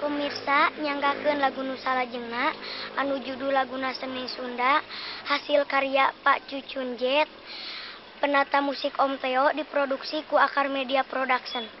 pemirsa nyanggakeun lagu Nusa Lajengna anu judul lagu Seni Sunda hasil karya Pak Cucun Jet. Penata musik Om Teo diproduksi ku Akar Media Production.